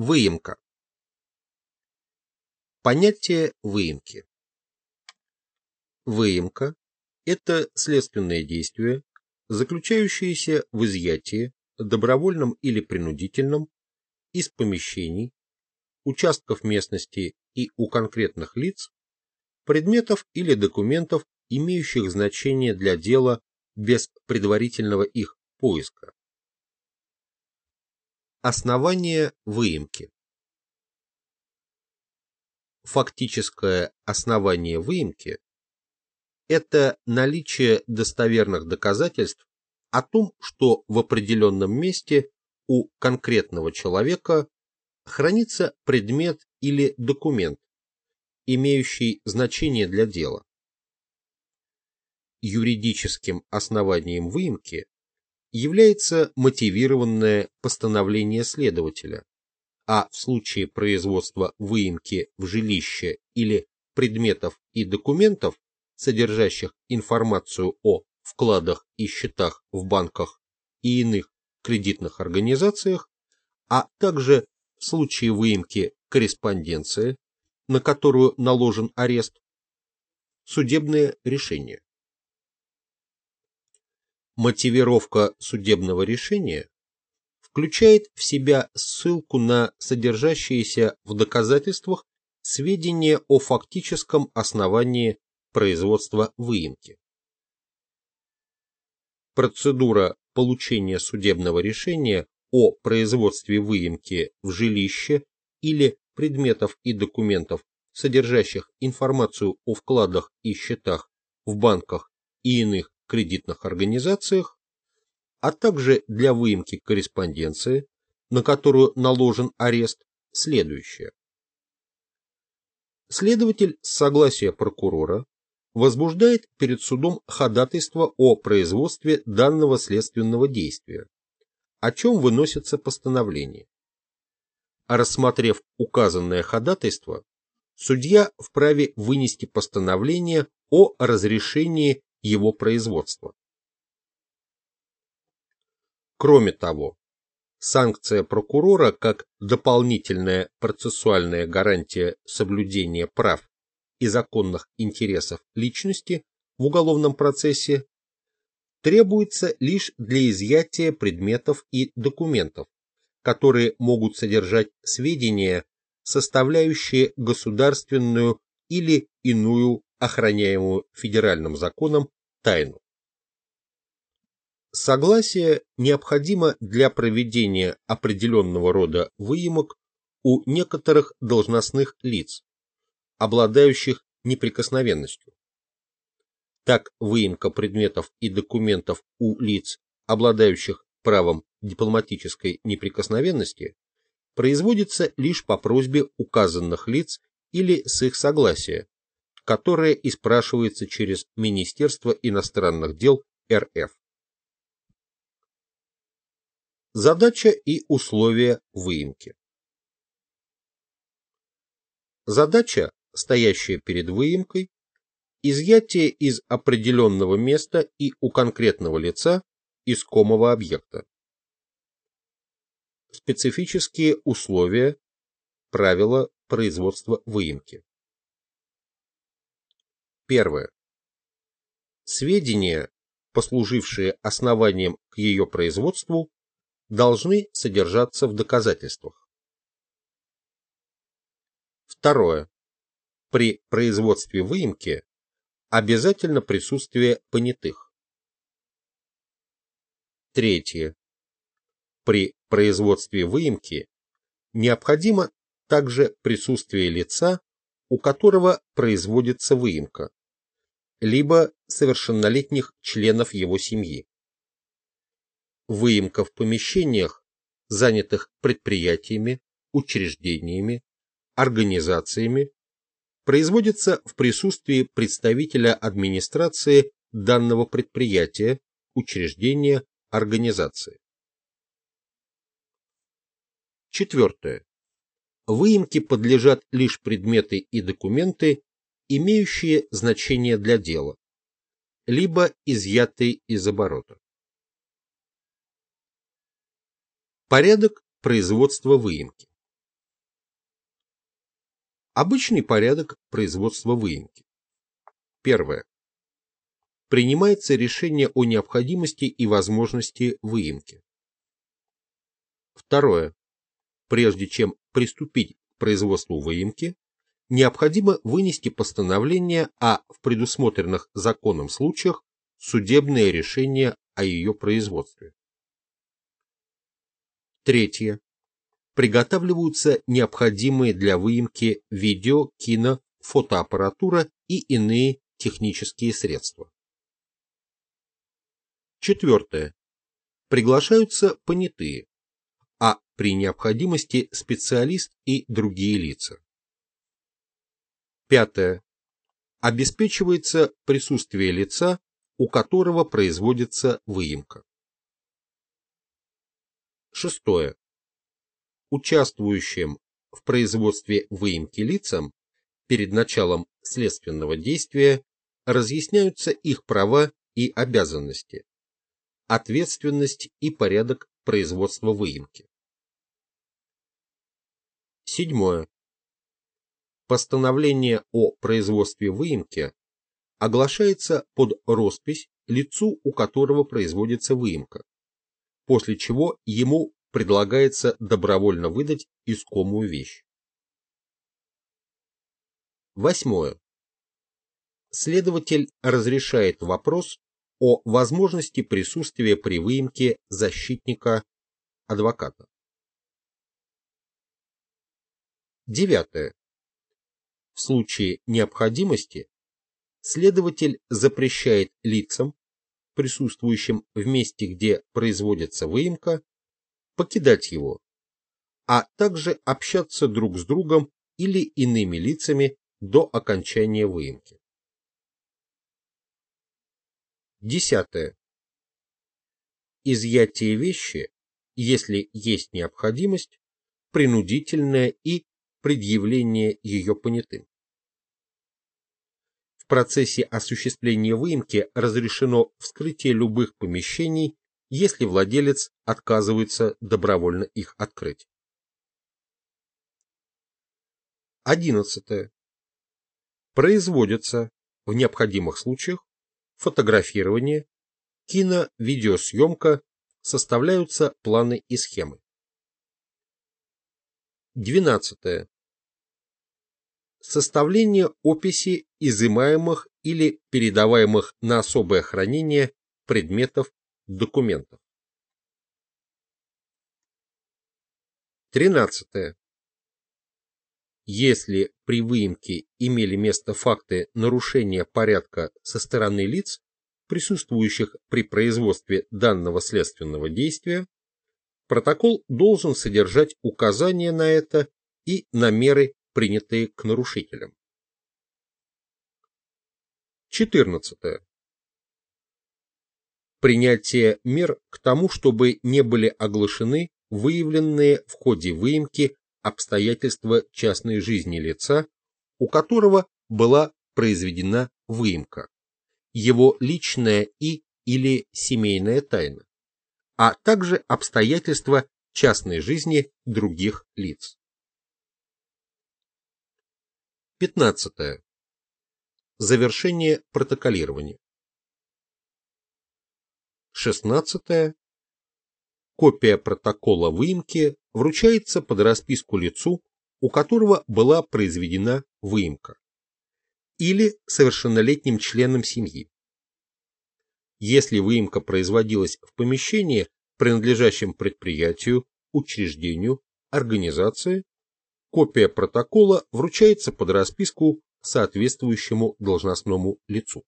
Выемка. Понятие выемки. Выемка – это следственное действие, заключающееся в изъятии, добровольном или принудительном, из помещений, участков местности и у конкретных лиц, предметов или документов, имеющих значение для дела без предварительного их поиска. Основание выемки Фактическое основание выемки – это наличие достоверных доказательств о том, что в определенном месте у конкретного человека хранится предмет или документ, имеющий значение для дела. Юридическим основанием выемки является мотивированное постановление следователя, а в случае производства выемки в жилище или предметов и документов, содержащих информацию о вкладах и счетах в банках и иных кредитных организациях, а также в случае выемки корреспонденции, на которую наложен арест, судебное решение. Мотивировка судебного решения включает в себя ссылку на содержащиеся в доказательствах сведения о фактическом основании производства выемки. Процедура получения судебного решения о производстве выемки в жилище или предметов и документов, содержащих информацию о вкладах и счетах в банках и иных кредитных организациях, а также для выемки корреспонденции, на которую наложен арест, следующее. Следователь с согласия прокурора возбуждает перед судом ходатайство о производстве данного следственного действия, о чем выносится постановление. Рассмотрев указанное ходатайство, судья вправе вынести постановление о разрешении его производства. Кроме того, санкция прокурора как дополнительная процессуальная гарантия соблюдения прав и законных интересов личности в уголовном процессе требуется лишь для изъятия предметов и документов, которые могут содержать сведения, составляющие государственную или иную охраняемую федеральным законом тайну. Согласие необходимо для проведения определенного рода выемок у некоторых должностных лиц, обладающих неприкосновенностью. Так, выемка предметов и документов у лиц, обладающих правом дипломатической неприкосновенности, производится лишь по просьбе указанных лиц или с их согласия, которое и спрашивается через Министерство иностранных дел РФ. Задача и условия выемки. Задача, стоящая перед выемкой, изъятие из определенного места и у конкретного лица искомого объекта. Специфические условия, правила производства выемки. Первое. Сведения, послужившие основанием к ее производству, должны содержаться в доказательствах. Второе. При производстве выемки обязательно присутствие понятых. Третье. При производстве выемки необходимо также присутствие лица, у которого производится выемка, либо совершеннолетних членов его семьи. Выемка в помещениях, занятых предприятиями, учреждениями, организациями, производится в присутствии представителя администрации данного предприятия, учреждения, организации. Четвертое. Выемке подлежат лишь предметы и документы, имеющие значение для дела, либо изъятые из оборота. Порядок производства выемки. Обычный порядок производства выемки. Первое. Принимается решение о необходимости и возможности выемки. Второе. Прежде чем приступить к производству выемки, необходимо вынести постановление, а в предусмотренных законом случаях судебное решение о ее производстве. Третье. Приготавливаются необходимые для выемки видео, кино, фотоаппаратура и иные технические средства. Четвертое. Приглашаются понятые, а при необходимости специалист и другие лица. Пятое. Обеспечивается присутствие лица, у которого производится выемка. Шестое. Участвующим в производстве выемки лицам перед началом следственного действия разъясняются их права и обязанности, ответственность и порядок производства выемки. Седьмое. Постановление о производстве выемки оглашается под роспись лицу, у которого производится выемка, после чего ему предлагается добровольно выдать искомую вещь. Восьмое. Следователь разрешает вопрос о возможности присутствия при выемке защитника адвоката. Девятое. В случае необходимости следователь запрещает лицам, присутствующим в месте, где производится выемка, покидать его, а также общаться друг с другом или иными лицами до окончания выемки. Десятое. Изъятие вещи, если есть необходимость, принудительное и предъявление ее понятым процессе осуществления выемки разрешено вскрытие любых помещений, если владелец отказывается добровольно их открыть. 11. Производится в необходимых случаях фотографирование, кино-видеосъемка, составляются планы и схемы. 12 составление описи изымаемых или передаваемых на особое хранение предметов документов. 13. Если при выемке имели место факты нарушения порядка со стороны лиц, присутствующих при производстве данного следственного действия, протокол должен содержать указания на это и на меры принятые к нарушителям. 14. Принятие мер к тому, чтобы не были оглашены выявленные в ходе выемки обстоятельства частной жизни лица, у которого была произведена выемка, его личная и или семейная тайна, а также обстоятельства частной жизни других лиц. 15. Завершение протоколирования. 16. Копия протокола выемки вручается под расписку лицу, у которого была произведена выемка, или совершеннолетним членам семьи. Если выемка производилась в помещении, принадлежащем предприятию, учреждению, организации, Копия протокола вручается под расписку соответствующему должностному лицу.